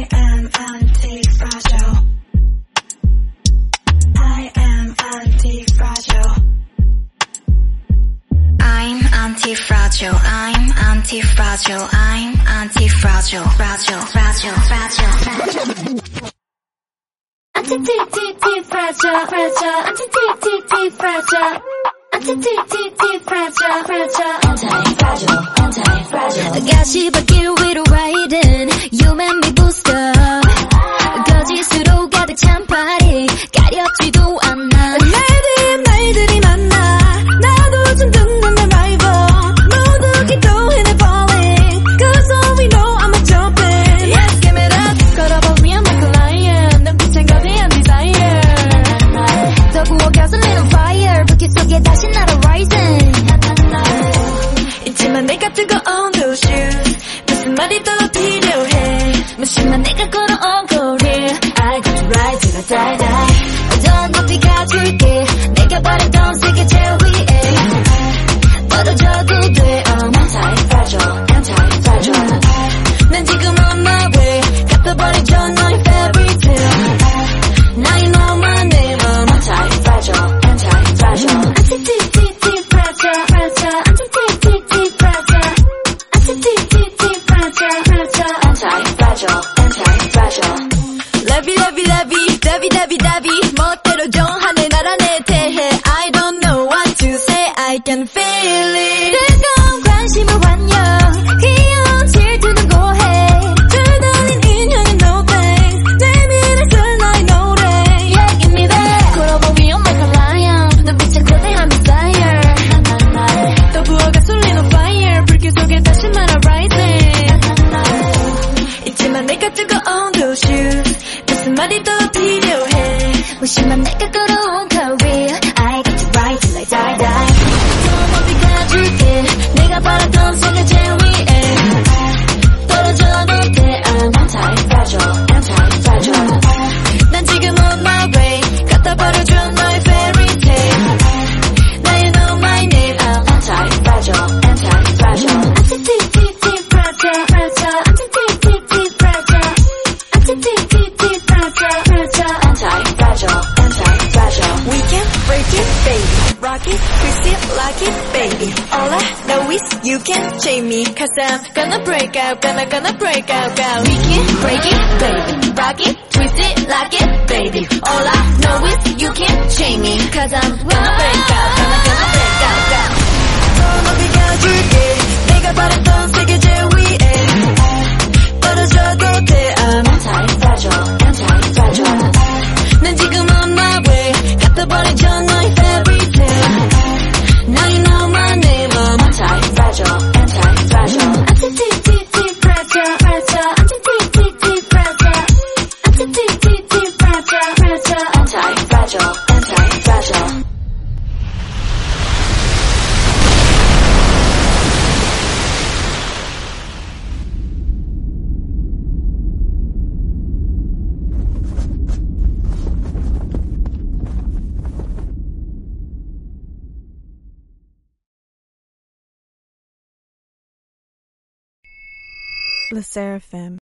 I am anti-fragile. I am anti-fragile. I'm anti-fragile. I'm anti-fragile. I'm anti-fragile. Fragile, fragile, fragile, fragile. Anti-fragile, fragile. Anti-fragile. Anti-fragile, fragile. Anti-fragile, anti-fragile. I got you back in right. 발이 또 필요해 무심한 내가 걸어온 거리 I got to ride till I die die 어떤 높이가 줄게 대해 I don't know what to say. I can feel it. 심한 내가 걸어 Hola, now wish you can shame me Cause I'm gonna break out, gonna, gonna break out, girl. We can break it, baby Rock it, twist it, lock it, baby All I know is you can't shame me Cause I'm gonna break LE SSERAFIM